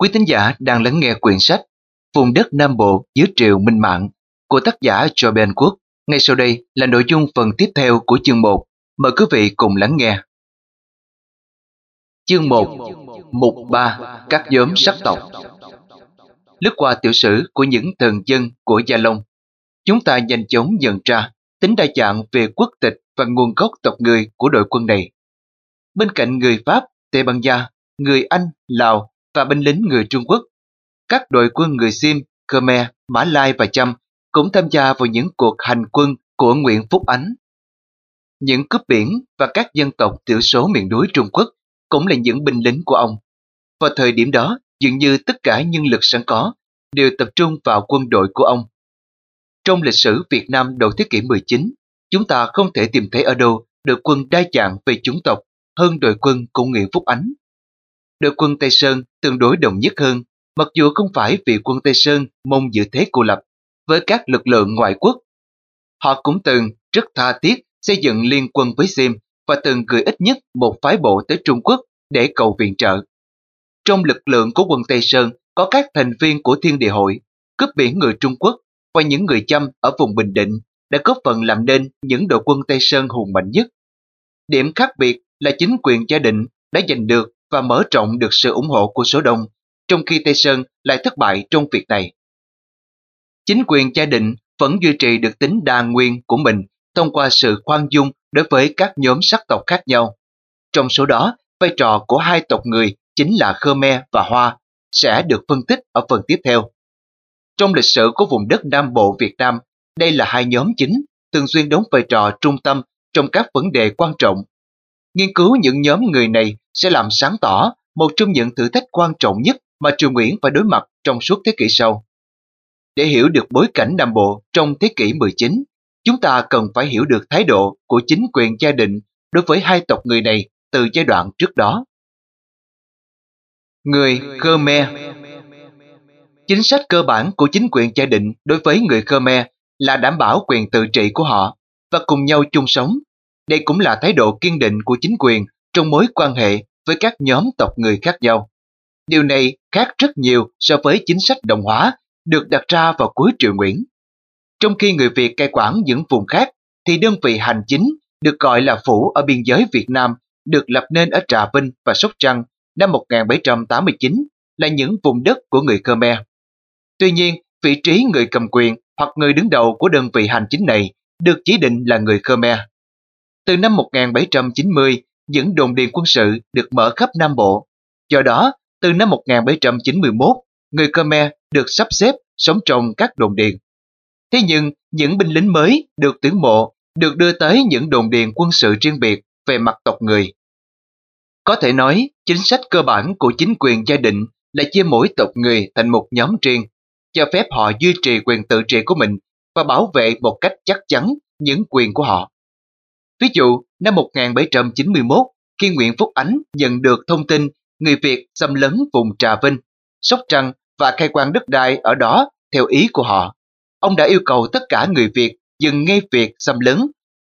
Quý tín giả đang lắng nghe quyển sách Vùng đất Nam Bộ dưới triều Minh Mạng của tác giả Joben Quốc. Ngay sau đây là nội dung phần tiếp theo của chương 1. Mời quý vị cùng lắng nghe. Chương 1 Mục 3 Các nhóm sắc tộc Lướt qua tiểu sử của những thần dân của Gia Long, chúng ta nhanh chóng nhận ra tính đa dạng về quốc tịch và nguồn gốc tộc người của đội quân này. Bên cạnh người Pháp, Tây Ban Nha, người Anh, Lào và binh lính người Trung Quốc, các đội quân người Sim, Khmer, Mã Lai và Chăm cũng tham gia vào những cuộc hành quân của Nguyễn Phúc Ánh. Những cướp biển và các dân tộc thiểu số miền núi Trung Quốc cũng là những binh lính của ông. Vào thời điểm đó, dường như tất cả nhân lực sẵn có đều tập trung vào quân đội của ông. Trong lịch sử Việt Nam đầu thế kỷ 19, chúng ta không thể tìm thấy ở đâu đội quân đa dạng về chủng tộc hơn đội quân của Nguyễn Phúc Ánh. Đội quân Tây Sơn tương đối đồng nhất hơn, mặc dù không phải vì quân Tây Sơn mong giữ thế cô lập với các lực lượng ngoại quốc. Họ cũng từng rất tha thiết xây dựng liên quân với Sim và từng gửi ít nhất một phái bộ tới Trung Quốc để cầu viện trợ. Trong lực lượng của quân Tây Sơn có các thành viên của Thiên Địa Hội, cướp biển người Trung Quốc và những người chăm ở vùng Bình Định đã góp phần làm nên những đội quân Tây Sơn hùng mạnh nhất. Điểm khác biệt là chính quyền gia định đã giành được và mở rộng được sự ủng hộ của số đông, trong khi Tây Sơn lại thất bại trong việc này. Chính quyền gia định vẫn duy trì được tính đa nguyên của mình thông qua sự khoan dung đối với các nhóm sắc tộc khác nhau. Trong số đó, vai trò của hai tộc người chính là Khmer và Hoa sẽ được phân tích ở phần tiếp theo. Trong lịch sử của vùng đất Nam Bộ Việt Nam, đây là hai nhóm chính thường xuyên đóng vai trò trung tâm trong các vấn đề quan trọng. Nghiên cứu những nhóm người này sẽ làm sáng tỏ một trong những thử thách quan trọng nhất mà Triều Nguyễn phải đối mặt trong suốt thế kỷ sau. Để hiểu được bối cảnh Nam Bộ trong thế kỷ 19, chúng ta cần phải hiểu được thái độ của chính quyền gia định đối với hai tộc người này từ giai đoạn trước đó. Người Khmer Chính sách cơ bản của chính quyền gia định đối với người Khmer là đảm bảo quyền tự trị của họ và cùng nhau chung sống. Đây cũng là thái độ kiên định của chính quyền trong mối quan hệ với các nhóm tộc người khác nhau. Điều này khác rất nhiều so với chính sách đồng hóa được đặt ra vào cuối triều Nguyễn. Trong khi người Việt cai quản những vùng khác, thì đơn vị hành chính được gọi là phủ ở biên giới Việt Nam được lập nên ở Trà Vinh và Sóc Trăng năm 1789 là những vùng đất của người Khmer. Tuy nhiên, vị trí người cầm quyền hoặc người đứng đầu của đơn vị hành chính này được chỉ định là người Khmer. Từ năm 1790, những đồn điền quân sự được mở khắp Nam Bộ. Do đó, từ năm 1791, người Khmer được sắp xếp sống trong các đồn điền. Thế nhưng, những binh lính mới được tuyển mộ được đưa tới những đồn điền quân sự riêng biệt về mặt tộc người. Có thể nói, chính sách cơ bản của chính quyền gia định là chia mỗi tộc người thành một nhóm riêng, cho phép họ duy trì quyền tự trị của mình và bảo vệ một cách chắc chắn những quyền của họ. Ví dụ, năm 1791, khi Nguyễn Phúc Ánh nhận được thông tin người Việt xâm lấn vùng Trà Vinh, Sóc Trăng và khai quang đất đai ở đó theo ý của họ, ông đã yêu cầu tất cả người Việt dừng ngay việc xâm lấn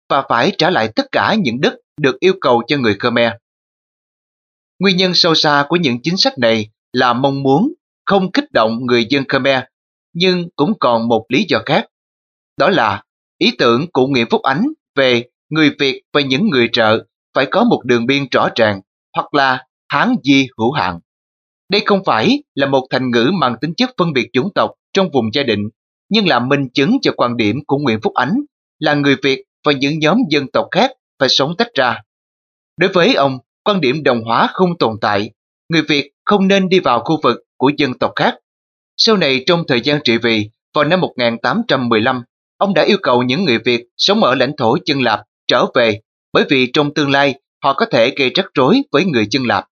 và phải trả lại tất cả những đất được yêu cầu cho người Khmer. Nguyên nhân sâu xa của những chính sách này là mong muốn không kích động người dân Khmer, nhưng cũng còn một lý do khác. Đó là ý tưởng của Nguyễn Phúc Ánh về người Việt và những người trợ phải có một đường biên rõ ràng hoặc là Hán Di hữu hạn. Đây không phải là một thành ngữ mang tính chất phân biệt chủng tộc trong vùng gia định, nhưng là minh chứng cho quan điểm của Nguyễn Phúc Ánh là người Việt và những nhóm dân tộc khác phải sống tách ra. Đối với ông, quan điểm đồng hóa không tồn tại, người Việt không nên đi vào khu vực của dân tộc khác. Sau này trong thời gian trị vì, vào năm 1815, ông đã yêu cầu những người Việt sống ở lãnh thổ chân lạp trở về bởi vì trong tương lai họ có thể gây rắc rối với người chân lạp.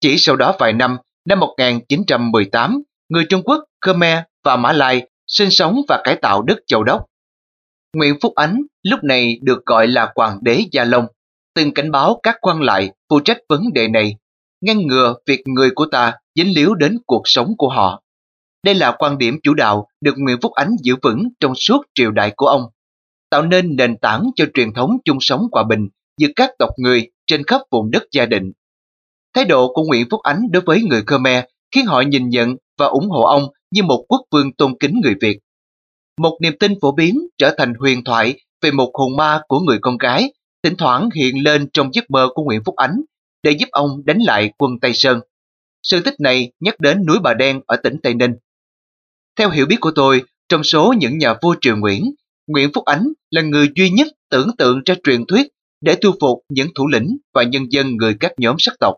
Chỉ sau đó vài năm, năm 1918, người Trung Quốc, Khmer và Mã Lai sinh sống và cải tạo đất Châu Đốc. Nguyễn Phúc Ánh lúc này được gọi là Hoàng đế Gia Long, từng cảnh báo các quan lại phụ trách vấn đề này, ngăn ngừa việc người của ta dính líu đến cuộc sống của họ. Đây là quan điểm chủ đạo được Nguyễn Phúc Ánh giữ vững trong suốt triều đại của ông, tạo nên nền tảng cho truyền thống chung sống hòa bình giữa các tộc người trên khắp vùng đất gia định. Thái độ của Nguyễn Phúc Ánh đối với người Khmer khiến họ nhìn nhận và ủng hộ ông như một quốc vương tôn kính người Việt. Một niềm tin phổ biến trở thành huyền thoại về một hồn ma của người con gái, thỉnh thoảng hiện lên trong giấc mơ của Nguyễn Phúc Ánh để giúp ông đánh lại quân Tây Sơn. Sự tích này nhắc đến núi Bà Đen ở tỉnh Tây Ninh. Theo hiểu biết của tôi, trong số những nhà vua triều Nguyễn, Nguyễn Phúc Ánh là người duy nhất tưởng tượng ra truyền thuyết để thu phục những thủ lĩnh và nhân dân người các nhóm sắc tộc.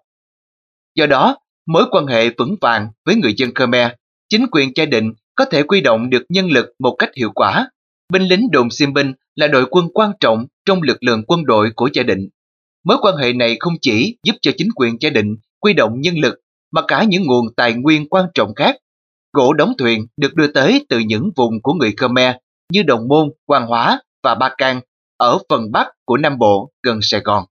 Do đó, mối quan hệ vững vàng với người dân Khmer, chính quyền gia định có thể quy động được nhân lực một cách hiệu quả. Binh lính đồn xiêm binh là đội quân quan trọng trong lực lượng quân đội của gia định. Mối quan hệ này không chỉ giúp cho chính quyền gia định quy động nhân lực mà cả những nguồn tài nguyên quan trọng khác. Gỗ đóng thuyền được đưa tới từ những vùng của người Khmer như Đồng Môn, Quan Hóa và Ba Can ở phần Bắc của Nam Bộ gần Sài Gòn.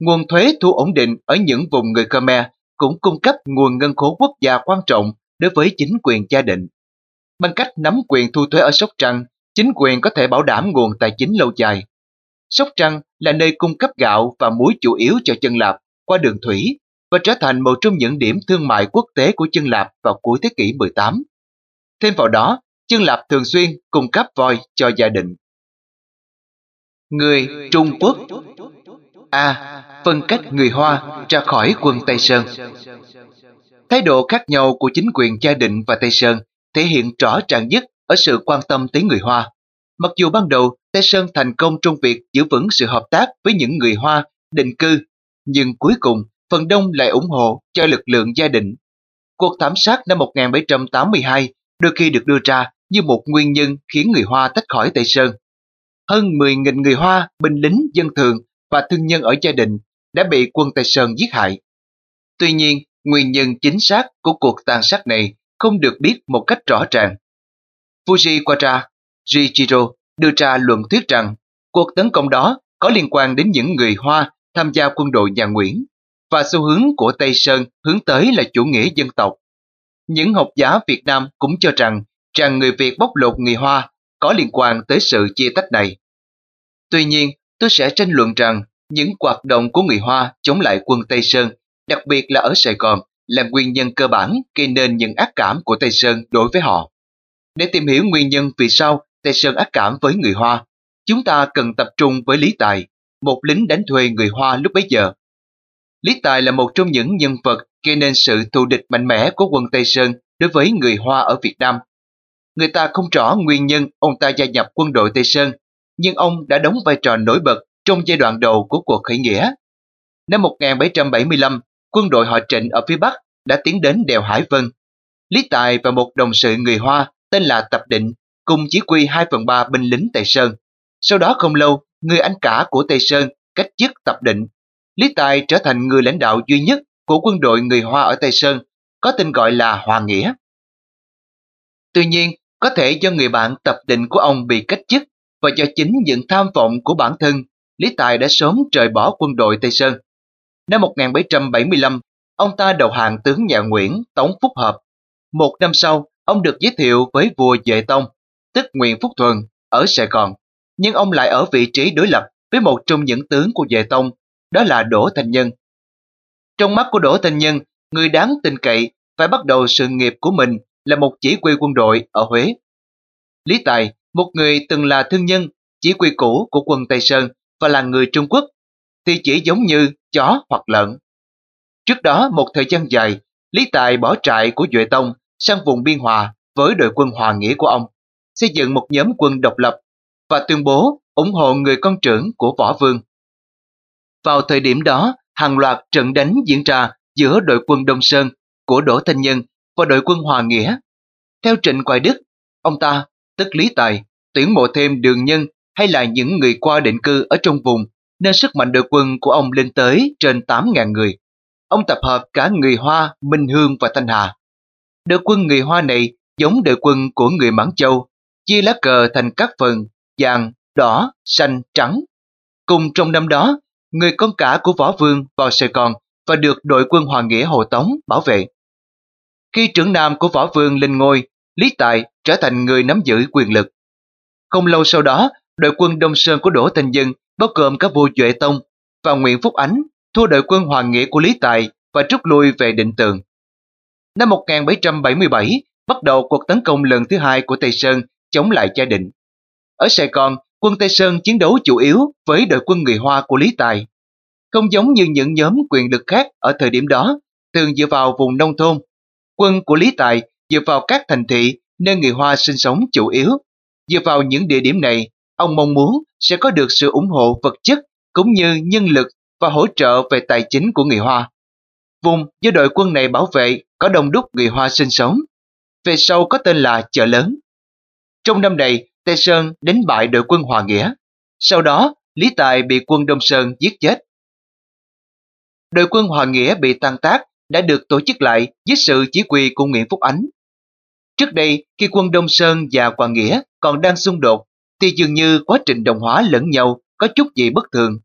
Nguồn thuế thu ổn định ở những vùng người Khmer cũng cung cấp nguồn ngân khố quốc gia quan trọng đối với chính quyền gia định. Bằng cách nắm quyền thu thuế ở Sóc Trăng, chính quyền có thể bảo đảm nguồn tài chính lâu dài. Sóc Trăng là nơi cung cấp gạo và muối chủ yếu cho chân lạp qua đường thủy và trở thành một trong những điểm thương mại quốc tế của chân lạp vào cuối thế kỷ 18. Thêm vào đó, Dương lạp thường xuyên cung cấp voi cho gia đình. Người Trung Quốc A. Phân cách người Hoa ra khỏi quân Tây Sơn Thái độ khác nhau của chính quyền gia định và Tây Sơn thể hiện rõ ràng nhất ở sự quan tâm tới người Hoa. Mặc dù ban đầu Tây Sơn thành công trong việc giữ vững sự hợp tác với những người Hoa định cư, nhưng cuối cùng phần đông lại ủng hộ cho lực lượng gia định. Cuộc thảm sát năm 1782 đôi khi được đưa ra như một nguyên nhân khiến người Hoa tách khỏi Tây Sơn. Hơn 10.000 người Hoa, binh lính, dân thường và thương nhân ở gia đình đã bị quân Tây Sơn giết hại. Tuy nhiên, nguyên nhân chính xác của cuộc tàn sát này không được biết một cách rõ ràng. Fujiwara Jijiro đưa ra luận thuyết rằng cuộc tấn công đó có liên quan đến những người Hoa tham gia quân đội nhà Nguyễn và xu hướng của Tây Sơn hướng tới là chủ nghĩa dân tộc. Những học giả Việt Nam cũng cho rằng rằng người Việt bóc lột người Hoa có liên quan tới sự chia tách này. Tuy nhiên, tôi sẽ tranh luận rằng những hoạt động của người Hoa chống lại quân Tây Sơn, đặc biệt là ở Sài Gòn, là nguyên nhân cơ bản gây nên những ác cảm của Tây Sơn đối với họ. Để tìm hiểu nguyên nhân vì sao Tây Sơn ác cảm với người Hoa, chúng ta cần tập trung với Lý Tài, một lính đánh thuê người Hoa lúc bấy giờ. Lý Tài là một trong những nhân vật gây nên sự thù địch mạnh mẽ của quân Tây Sơn đối với người Hoa ở Việt Nam. Người ta không rõ nguyên nhân ông ta gia nhập quân đội Tây Sơn, nhưng ông đã đóng vai trò nổi bật trong giai đoạn đầu của cuộc khởi nghĩa. Năm 1775, quân đội họ Trịnh ở phía Bắc đã tiến đến đèo Hải Vân. Lý Tài và một đồng sự người Hoa tên là Tập Định cùng chỉ quy 2 phần 3 binh lính Tây Sơn. Sau đó không lâu, người anh cả của Tây Sơn cách chức Tập Định. Lý Tài trở thành người lãnh đạo duy nhất của quân đội người Hoa ở Tây Sơn, có tên gọi là Hòa Nghĩa. Tuy nhiên, có thể do người bạn Tập Định của ông bị cách chức và do chính những tham vọng của bản thân, Lý Tài đã sớm rời bỏ quân đội Tây Sơn. Năm 1775, ông ta đầu hàng tướng nhà Nguyễn Tống Phúc Hợp. Một năm sau, ông được giới thiệu với vua Duệ Tông, tức Nguyễn Phúc Thuần, ở Sài Gòn. Nhưng ông lại ở vị trí đối lập với một trong những tướng của Duệ Tông, đó là Đỗ Thành Nhân. Trong mắt của Đỗ Thành Nhân, người đáng tin cậy phải bắt đầu sự nghiệp của mình là một chỉ huy quân đội ở Huế. Lý Tài, một người từng là thương nhân, chỉ huy cũ của quân Tây Sơn và là người Trung Quốc, thì chỉ giống như chó hoặc lợn. Trước đó một thời gian dài, Lý Tài bỏ trại của Duệ Tông sang vùng Biên Hòa với đội quân Hòa Nghĩa của ông, xây dựng một nhóm quân độc lập và tuyên bố ủng hộ người con trưởng của Võ Vương. Vào thời điểm đó, hàng loạt trận đánh diễn ra giữa đội quân Đông Sơn của Đỗ Thanh Nhân và đội quân Hòa Nghĩa. Theo Trịnh Quài Đức, ông ta, tức Lý Tài, tuyển mộ thêm đường nhân hay là những người qua định cư ở trong vùng, nên sức mạnh đội quân của ông lên tới trên 8.000 người. Ông tập hợp cả người Hoa, Minh Hương và Thanh Hà. Đội quân người Hoa này giống đội quân của người Mãn Châu, chia lá cờ thành các phần vàng, đỏ, xanh, trắng. Cùng trong năm đó, người con cả của Võ Vương vào Sài Gòn và được đội quân Hòa Nghĩa Hồ Tống bảo vệ. Khi trưởng nam của Võ Vương lên ngôi, Lý Tài trở thành người nắm giữ quyền lực. Không lâu sau đó, đội quân Đông Sơn của Đỗ Thành Dân bao gồm các vua Duệ Tông và Nguyễn Phúc Ánh thua đội quân Hoàng Nghĩa của Lý Tài và rút lui về định tường. Năm 1777, bắt đầu cuộc tấn công lần thứ hai của Tây Sơn chống lại gia định. Ở Sài Gòn, quân Tây Sơn chiến đấu chủ yếu với đội quân người Hoa của Lý Tài. Không giống như những nhóm quyền lực khác ở thời điểm đó, thường dựa vào vùng nông thôn. Quân của Lý Tài dựa vào các thành thị nơi người Hoa sinh sống chủ yếu. Dựa vào những địa điểm này, ông mong muốn sẽ có được sự ủng hộ vật chất cũng như nhân lực và hỗ trợ về tài chính của người Hoa. Vùng do đội quân này bảo vệ có đông đúc người Hoa sinh sống. Về sau có tên là chợ lớn. Trong năm này, Tây Sơn đánh bại đội quân Hòa Nghĩa. Sau đó, Lý Tài bị quân Đông Sơn giết chết. Đội quân Hòa Nghĩa bị tan tác đã được tổ chức lại dưới sự chỉ huy của Nguyễn Phúc Ánh. Trước đây, khi quân Đông Sơn và Hòa Nghĩa còn đang xung đột, thì dường như quá trình đồng hóa lẫn nhau có chút gì bất thường.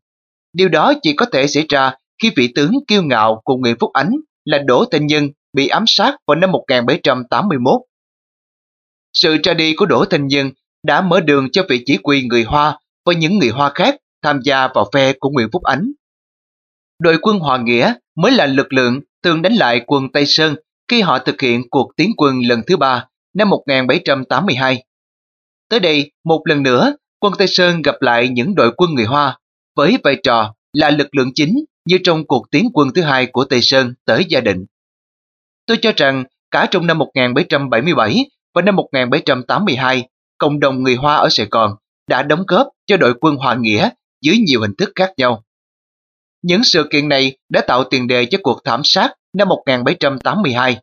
Điều đó chỉ có thể xảy ra khi vị tướng kiêu ngạo của Nguyễn Phúc Ánh là Đỗ Thanh Nhân bị ám sát vào năm 1781. Sự ra đi của Đỗ Thanh Nhân đã mở đường cho vị chỉ huy người Hoa và những người Hoa khác tham gia vào phe của Nguyễn Phúc Ánh. Đội quân Hòa Nghĩa mới là lực lượng thường đánh lại quân Tây Sơn khi họ thực hiện cuộc tiến quân lần thứ ba năm 1782. Tới đây, một lần nữa, quân Tây Sơn gặp lại những đội quân người Hoa với vai trò là lực lượng chính như trong cuộc tiến quân thứ hai của Tây Sơn tới Gia Định. Tôi cho rằng cả trong năm 1777 và năm 1782, cộng đồng người Hoa ở Sài Gòn đã đóng góp cho đội quân Hòa Nghĩa dưới nhiều hình thức khác nhau. Những sự kiện này đã tạo tiền đề cho cuộc thảm sát năm 1782.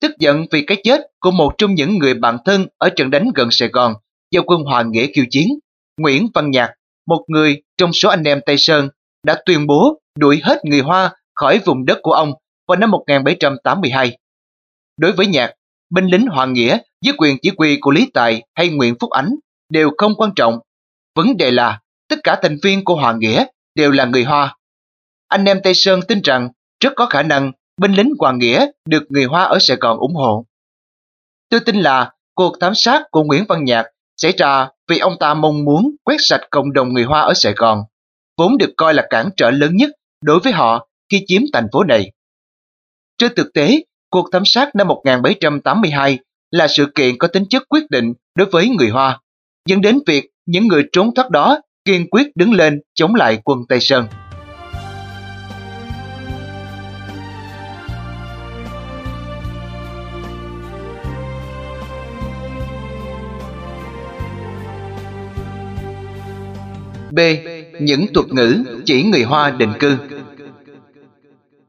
Tức giận vì cái chết của một trong những người bạn thân ở trận đánh gần Sài Gòn do quân Hòa Nghĩa kiêu chiến, Nguyễn Văn Nhạc, một người trong số anh em Tây Sơn, đã tuyên bố đuổi hết người Hoa khỏi vùng đất của ông vào năm 1782. Đối với Nhạc, binh lính Hoàng Nghĩa dưới quyền chỉ huy của Lý Tài hay Nguyễn Phúc Ánh đều không quan trọng. Vấn đề là tất cả thành viên của Hoàng Nghĩa đều là người Hoa. Anh em Tây Sơn tin rằng rất có khả năng binh lính Hoàng Nghĩa được người Hoa ở Sài Gòn ủng hộ. Tôi tin là cuộc thám sát của Nguyễn Văn Nhạc xảy ra vì ông ta mong muốn quét sạch cộng đồng người Hoa ở Sài Gòn, vốn được coi là cản trở lớn nhất đối với họ khi chiếm thành phố này. Trên thực tế, cuộc thám sát năm 1782 là sự kiện có tính chất quyết định đối với người Hoa, dẫn đến việc những người trốn thoát đó kiên quyết đứng lên chống lại quân Tây Sơn. B. Những thuật ngữ chỉ người Hoa định cư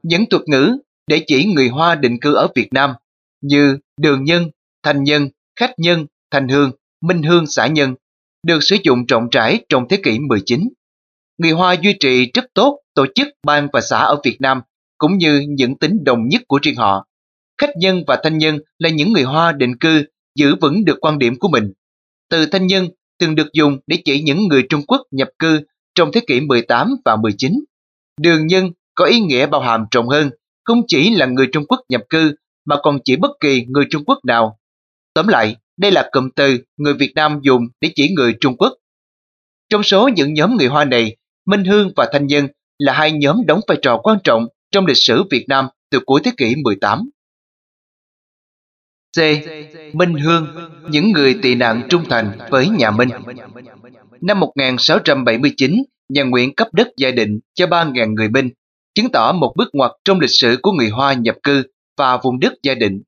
Những thuật ngữ để chỉ người Hoa định cư ở Việt Nam như đường nhân, thành nhân, khách nhân, thành hương, minh hương xã nhân được sử dụng rộng rãi trong thế kỷ 19. Người Hoa duy trì rất tốt tổ chức bang và xã ở Việt Nam cũng như những tính đồng nhất của riêng họ. Khách nhân và thanh nhân là những người Hoa định cư giữ vững được quan điểm của mình. Từ thanh nhân từng được dùng để chỉ những người Trung Quốc nhập cư trong thế kỷ 18 và 19. Đường nhân có ý nghĩa bao hàm rộng hơn, không chỉ là người Trung Quốc nhập cư mà còn chỉ bất kỳ người Trung Quốc nào. Tóm lại, đây là cụm từ người Việt Nam dùng để chỉ người Trung Quốc. Trong số những nhóm người Hoa này, Minh Hương và Thanh Nhân là hai nhóm đóng vai trò quan trọng trong lịch sử Việt Nam từ cuối thế kỷ 18. C. Minh Hương, những người tị nạn trung thành với nhà Minh. Năm 1679, nhà Nguyễn cấp đất gia định cho 3.000 người Minh, chứng tỏ một bước ngoặt trong lịch sử của người Hoa nhập cư và vùng đất gia định.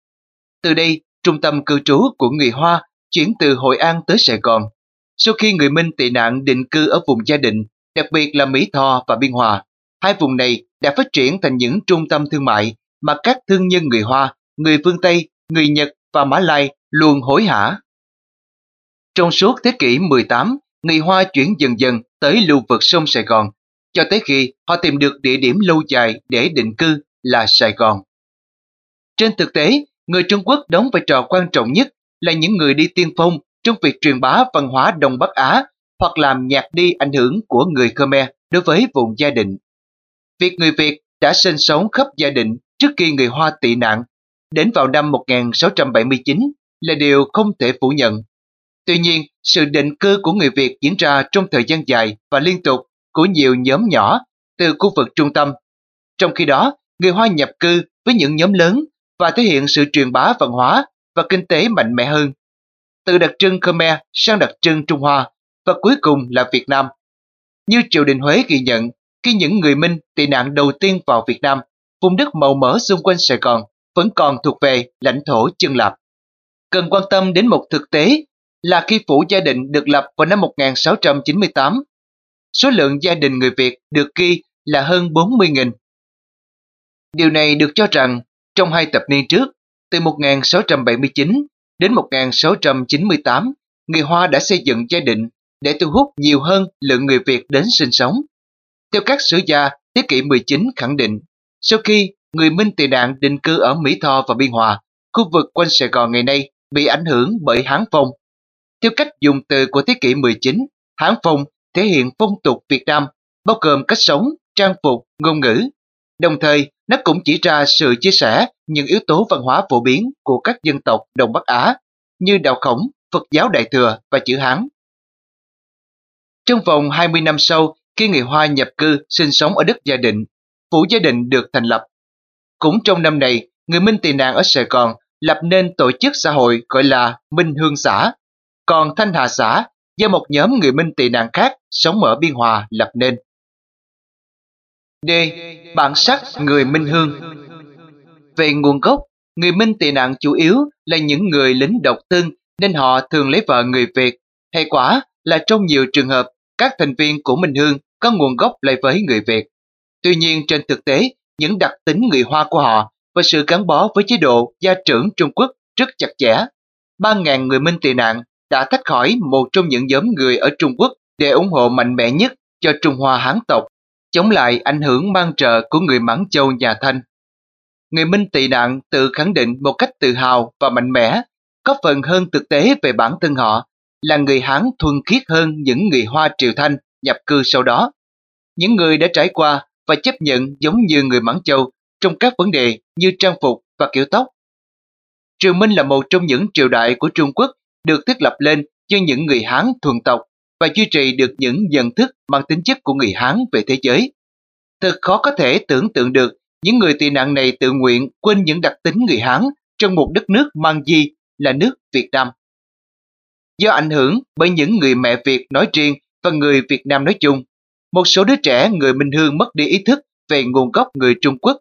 Từ đây, trung tâm cư trú của người Hoa chuyển từ Hội An tới Sài Gòn. Sau khi người Minh tị nạn định cư ở vùng gia định, đặc biệt là Mỹ Tho và Biên Hòa, hai vùng này đã phát triển thành những trung tâm thương mại mà các thương nhân người Hoa, người phương Tây, người Nhật và Mã Lai luôn hối hả. Trong suốt thế kỷ 18, người Hoa chuyển dần dần tới lưu vực sông Sài Gòn, cho tới khi họ tìm được địa điểm lâu dài để định cư là Sài Gòn. Trên thực tế, người Trung Quốc đóng vai trò quan trọng nhất là những người đi tiên phong trong việc truyền bá văn hóa Đông Bắc Á hoặc làm nhạt đi ảnh hưởng của người Khmer đối với vùng gia định. Việc người Việt đã sinh sống khắp gia định trước khi người Hoa tị nạn đến vào năm 1679 là điều không thể phủ nhận. Tuy nhiên, sự định cư của người Việt diễn ra trong thời gian dài và liên tục của nhiều nhóm nhỏ từ khu vực trung tâm. Trong khi đó, người Hoa nhập cư với những nhóm lớn và thể hiện sự truyền bá văn hóa và kinh tế mạnh mẽ hơn. Từ đặc trưng Khmer sang đặc trưng Trung Hoa và cuối cùng là Việt Nam. Như triều đình Huế ghi nhận, khi những người Minh tị nạn đầu tiên vào Việt Nam, vùng đất màu mỡ xung quanh Sài Gòn vẫn còn thuộc về lãnh thổ chân lạp. Cần quan tâm đến một thực tế là khi phủ gia định được lập vào năm 1698, số lượng gia đình người Việt được ghi là hơn 40.000. Điều này được cho rằng trong hai thập niên trước, từ 1679 đến 1698, người Hoa đã xây dựng gia định để thu hút nhiều hơn lượng người Việt đến sinh sống. Theo các sử gia, thế kỷ 19 khẳng định, sau khi người Minh tị nạn định cư ở Mỹ Tho và Biên Hòa, khu vực quanh Sài Gòn ngày nay bị ảnh hưởng bởi Hán Phong. Theo cách dùng từ của thế kỷ 19, Hán Phong thể hiện phong tục Việt Nam, bao gồm cách sống, trang phục, ngôn ngữ. Đồng thời, nó cũng chỉ ra sự chia sẻ những yếu tố văn hóa phổ biến của các dân tộc Đông Bắc Á như đạo khổng, Phật giáo Đại Thừa và chữ Hán. Trong vòng 20 năm sau, khi người Hoa nhập cư sinh sống ở đất gia định, phủ gia định được thành lập. Cũng trong năm này, người Minh tị nạn ở Sài Gòn lập nên tổ chức xã hội gọi là Minh Hương xã, còn Thanh Hà xã do một nhóm người Minh tị nạn khác sống ở Biên Hòa lập nên. D. Bản sắc người Minh Hương Về nguồn gốc, người Minh tị nạn chủ yếu là những người lính độc thân nên họ thường lấy vợ người Việt. Hệ quả là trong nhiều trường hợp, các thành viên của Minh Hương có nguồn gốc lại với người Việt. Tuy nhiên trên thực tế, những đặc tính người Hoa của họ và sự gắn bó với chế độ gia trưởng Trung Quốc rất chặt chẽ. 3.000 người Minh tị nạn đã tách khỏi một trong những nhóm người ở Trung Quốc để ủng hộ mạnh mẽ nhất cho Trung Hoa Hán tộc, chống lại ảnh hưởng mang trợ của người Mãn Châu nhà Thanh. Người Minh tị nạn tự khẳng định một cách tự hào và mạnh mẽ, có phần hơn thực tế về bản thân họ, là người Hán thuần khiết hơn những người Hoa Triều Thanh nhập cư sau đó. Những người đã trải qua và chấp nhận giống như người Mãn Châu trong các vấn đề như trang phục và kiểu tóc. Triều Minh là một trong những triều đại của Trung Quốc được thiết lập lên cho những người Hán thuần tộc và duy trì được những nhận thức mang tính chất của người Hán về thế giới. Thật khó có thể tưởng tượng được những người tị nạn này tự nguyện quên những đặc tính người Hán trong một đất nước mang di là nước Việt Nam. Do ảnh hưởng bởi những người mẹ Việt nói riêng và người Việt Nam nói chung, một số đứa trẻ người Minh Hương mất đi ý thức về nguồn gốc người Trung Quốc.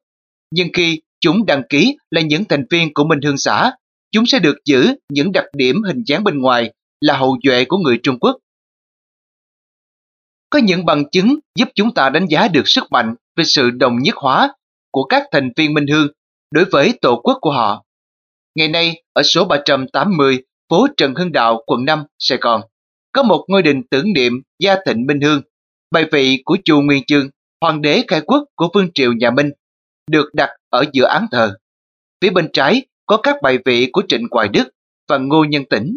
Nhưng khi chúng đăng ký là những thành viên của Minh Hương xã, chúng sẽ được giữ những đặc điểm hình dáng bên ngoài là hậu duệ của người Trung Quốc. Có những bằng chứng giúp chúng ta đánh giá được sức mạnh về sự đồng nhất hóa của các thành viên Minh Hương đối với tổ quốc của họ. Ngày nay, ở số 380, phố Trần Hưng Đạo, quận 5, Sài Gòn, có một ngôi đình tưởng niệm Gia Thịnh Minh Hương, bài vị của chùa Nguyên Chương, hoàng đế khai quốc của vương triều nhà Minh, được đặt ở giữa án thờ. Phía bên trái có các bài vị của Trịnh Hoài Đức và Ngô Nhân Tĩnh.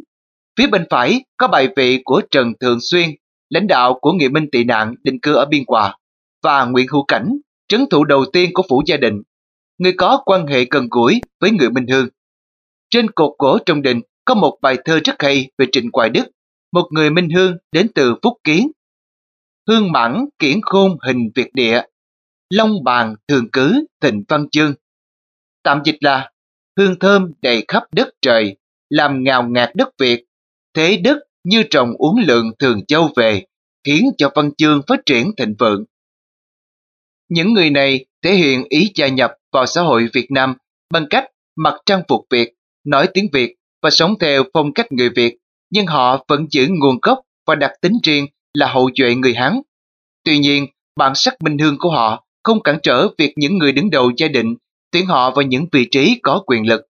Phía bên phải có bài vị của Trần Thường Xuyên, lãnh đạo của nghĩa Minh tị nạn định cư ở Biên Hòa, và Nguyễn Hữu Cảnh, trấn thủ đầu tiên của phủ gia đình, người có quan hệ gần gũi với người Minh Hương. Trên cột gỗ trong đình có một bài thơ rất hay về Trịnh Quài Đức, một người Minh Hương đến từ Phúc Kiến. Hương mãn kiển khôn hình Việt địa, long bàn thường cứ thịnh văn chương. Tạm dịch là hương thơm đầy khắp đất trời, làm ngào ngạt đất Việt, thế đất như trồng uống lượng thường châu về, khiến cho văn chương phát triển thịnh vượng. Những người này thể hiện ý gia nhập vào xã hội Việt Nam bằng cách mặc trang phục Việt, nói tiếng Việt và sống theo phong cách người Việt, nhưng họ vẫn giữ nguồn gốc và đặc tính riêng là hậu duệ người Hán. Tuy nhiên, bản sắc minh hương của họ không cản trở việc những người đứng đầu gia đình tuyển họ vào những vị trí có quyền lực.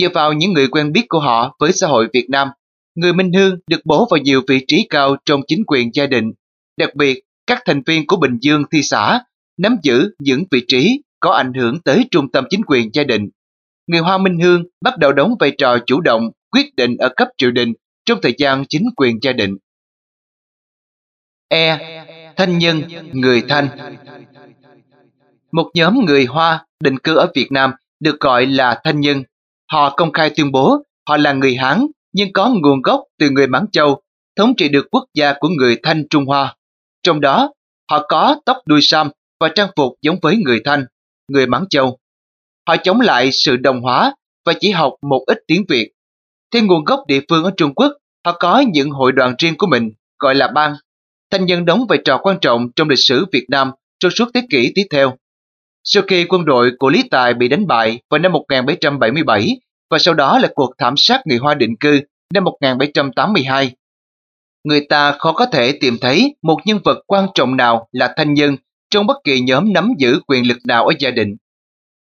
Dựa vào những người quen biết của họ với xã hội Việt Nam, người Minh Hương được bố vào nhiều vị trí cao trong chính quyền gia đình. Đặc biệt, các thành viên của Bình Dương thi xã nắm giữ những vị trí có ảnh hưởng tới trung tâm chính quyền gia đình. Người Hoa Minh Hương bắt đầu đóng vai trò chủ động, quyết định ở cấp triều đình trong thời gian chính quyền gia đình. E. Thanh nhân, người Thanh một nhóm người Hoa định cư ở Việt Nam được gọi là thanh nhân. Họ công khai tuyên bố họ là người Hán nhưng có nguồn gốc từ người Mãn Châu, thống trị được quốc gia của người Thanh Trung Hoa. Trong đó, họ có tóc đuôi sam và trang phục giống với người Thanh, người Mãn Châu. họ chống lại sự đồng hóa và chỉ học một ít tiếng Việt. Theo nguồn gốc địa phương ở Trung Quốc, họ có những hội đoàn riêng của mình, gọi là bang. Thanh nhân đóng vai trò quan trọng trong lịch sử Việt Nam trong suốt thế kỷ tiếp theo. Sau khi quân đội của Lý Tài bị đánh bại vào năm 1777 và sau đó là cuộc thảm sát người Hoa định cư năm 1782, người ta khó có thể tìm thấy một nhân vật quan trọng nào là thanh nhân trong bất kỳ nhóm nắm giữ quyền lực nào ở gia đình.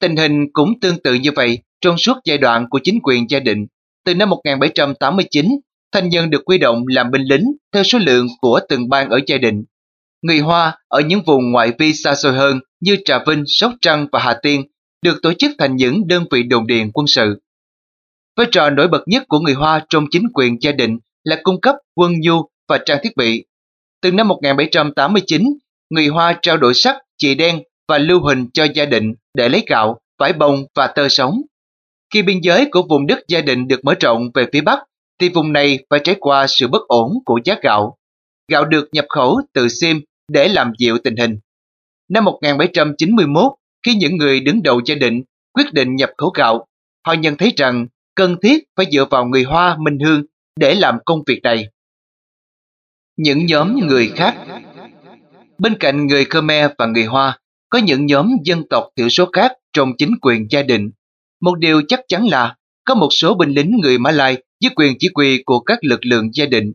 Tình hình cũng tương tự như vậy trong suốt giai đoạn của chính quyền gia đình. Từ năm 1789, thanh nhân được quy động làm binh lính theo số lượng của từng bang ở gia đình. Người Hoa ở những vùng ngoại vi xa xôi hơn như Trà Vinh, Sóc Trăng và Hà Tiên được tổ chức thành những đơn vị đồn điền quân sự. Vai trò nổi bật nhất của người Hoa trong chính quyền gia đình là cung cấp quân nhu và trang thiết bị. Từ năm 1789, người Hoa trao đổi sắt, chỉ đen và lưu huỳnh cho gia đình để lấy gạo, vải bông và tơ sống. Khi biên giới của vùng đất gia đình được mở rộng về phía Bắc, thì vùng này phải trải qua sự bất ổn của giá gạo. Gạo được nhập khẩu từ Sim để làm dịu tình hình. Năm 1791, khi những người đứng đầu gia đình quyết định nhập khẩu gạo, họ nhận thấy rằng cần thiết phải dựa vào người Hoa Minh Hương để làm công việc này. Những nhóm người khác Bên cạnh người Khmer và người Hoa, có những nhóm dân tộc thiểu số khác trong chính quyền gia đình. Một điều chắc chắn là có một số binh lính người Mã Lai dưới quyền chỉ huy của các lực lượng gia đình.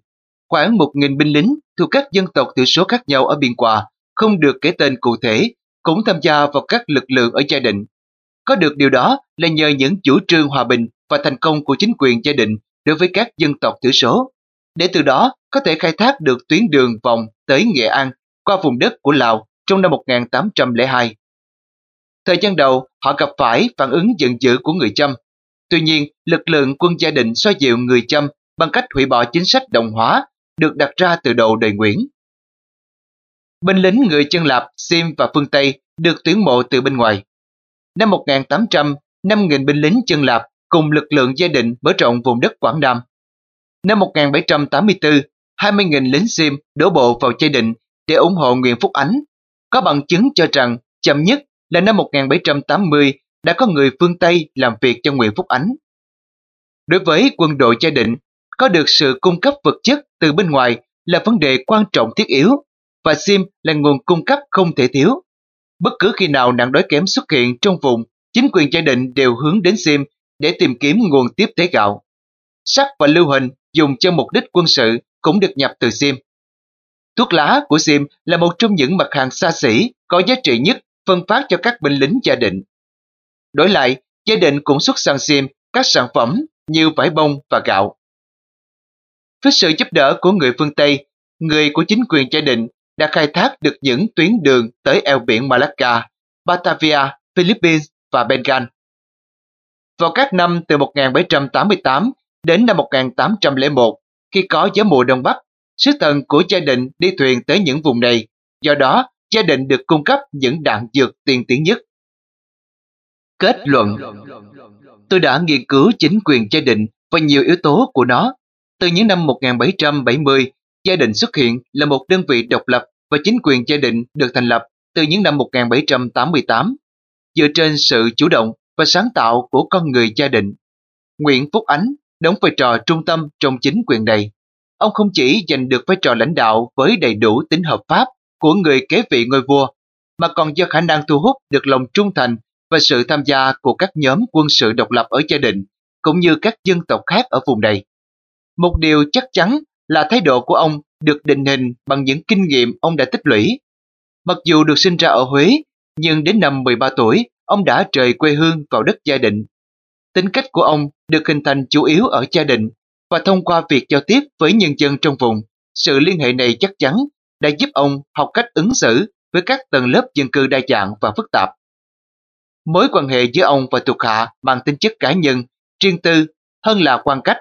Khoảng 1.000 binh lính thuộc các dân tộc thiểu số khác nhau ở biên hòa, không được kể tên cụ thể, cũng tham gia vào các lực lượng ở gia đình. Có được điều đó là nhờ những chủ trương hòa bình và thành công của chính quyền gia đình đối với các dân tộc thiểu số, để từ đó có thể khai thác được tuyến đường vòng tới Nghệ An qua vùng đất của Lào trong năm 1802. Thời gian đầu, họ gặp phải phản ứng giận dữ của người Chăm. Tuy nhiên, lực lượng quân gia đình xoa dịu người Chăm bằng cách hủy bỏ chính sách đồng hóa được đặt ra từ đầu đời Nguyễn. Binh lính người chân lạp, Sim và phương Tây được tuyển mộ từ bên ngoài. Năm 1800, 5.000 binh lính chân lạp cùng lực lượng gia đình mở rộng vùng đất Quảng Nam. Năm 1784, 20.000 lính Sim đổ bộ vào gia định để ủng hộ Nguyễn Phúc Ánh. Có bằng chứng cho rằng chậm nhất là năm 1780 đã có người phương Tây làm việc cho Nguyễn Phúc Ánh. Đối với quân đội gia định, có được sự cung cấp vật chất từ bên ngoài là vấn đề quan trọng thiết yếu và Sim là nguồn cung cấp không thể thiếu. Bất cứ khi nào nạn đói kém xuất hiện trong vùng, chính quyền gia định đều hướng đến Sim để tìm kiếm nguồn tiếp tế gạo. Sắt và lưu hình dùng cho mục đích quân sự cũng được nhập từ Sim. Thuốc lá của Sim là một trong những mặt hàng xa xỉ có giá trị nhất phân phát cho các binh lính gia định. Đổi lại, gia định cũng xuất sang Sim các sản phẩm như vải bông và gạo. Với sự giúp đỡ của người phương Tây, người của chính quyền gia định đã khai thác được những tuyến đường tới eo biển Malacca, Batavia, Philippines và Bengal. Vào các năm từ 1788 đến năm 1801, khi có gió mùa Đông Bắc, sứ thần của gia đình đi thuyền tới những vùng này, do đó gia đình được cung cấp những đạn dược tiên tiến nhất. Kết luận Tôi đã nghiên cứu chính quyền gia đình và nhiều yếu tố của nó. Từ những năm 1770, gia đình xuất hiện là một đơn vị độc lập và chính quyền gia đình được thành lập từ những năm 1788, dựa trên sự chủ động và sáng tạo của con người gia đình. Nguyễn Phúc Ánh đóng vai trò trung tâm trong chính quyền này. Ông không chỉ giành được vai trò lãnh đạo với đầy đủ tính hợp pháp của người kế vị ngôi vua, mà còn do khả năng thu hút được lòng trung thành và sự tham gia của các nhóm quân sự độc lập ở gia đình, cũng như các dân tộc khác ở vùng này. Một điều chắc chắn là thái độ của ông được định hình bằng những kinh nghiệm ông đã tích lũy. Mặc dù được sinh ra ở Huế, nhưng đến năm 13 tuổi, ông đã rời quê hương vào đất gia định. Tính cách của ông được hình thành chủ yếu ở gia đình và thông qua việc giao tiếp với nhân dân trong vùng, sự liên hệ này chắc chắn đã giúp ông học cách ứng xử với các tầng lớp dân cư đa dạng và phức tạp. Mối quan hệ giữa ông và thuộc hạ mang tính chất cá nhân, riêng tư hơn là quan cách.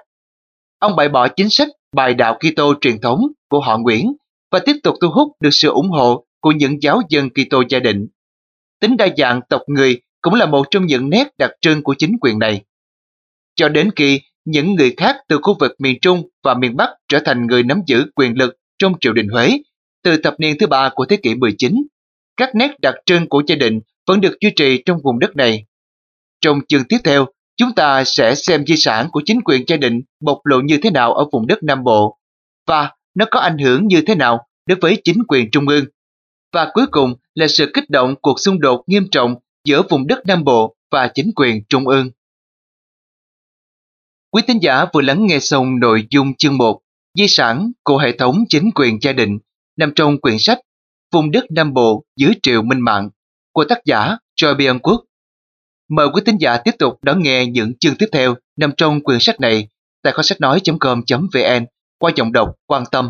Ông bãi bỏ chính sách bài đạo Kitô truyền thống của họ Nguyễn và tiếp tục thu hút được sự ủng hộ của những giáo dân Kitô gia định. Tính đa dạng tộc người cũng là một trong những nét đặc trưng của chính quyền này. Cho đến khi những người khác từ khu vực miền Trung và miền Bắc trở thành người nắm giữ quyền lực trong triều đình Huế từ thập niên thứ ba của thế kỷ 19, các nét đặc trưng của gia đình vẫn được duy trì trong vùng đất này. Trong chương tiếp theo, chúng ta sẽ xem di sản của chính quyền gia định bộc lộ như thế nào ở vùng đất Nam Bộ và nó có ảnh hưởng như thế nào đối với chính quyền trung ương. Và cuối cùng là sự kích động cuộc xung đột nghiêm trọng giữa vùng đất Nam Bộ và chính quyền trung ương. Quý tín giả vừa lắng nghe xong nội dung chương 1 Di sản của hệ thống chính quyền gia đình nằm trong quyển sách Vùng đất Nam Bộ dưới triều minh mạng của tác giả Joy Biên Quốc. Mời quý tín giả tiếp tục đón nghe những chương tiếp theo nằm trong quyển sách này tại kho sách nói.com.vn qua giọng đọc quan tâm.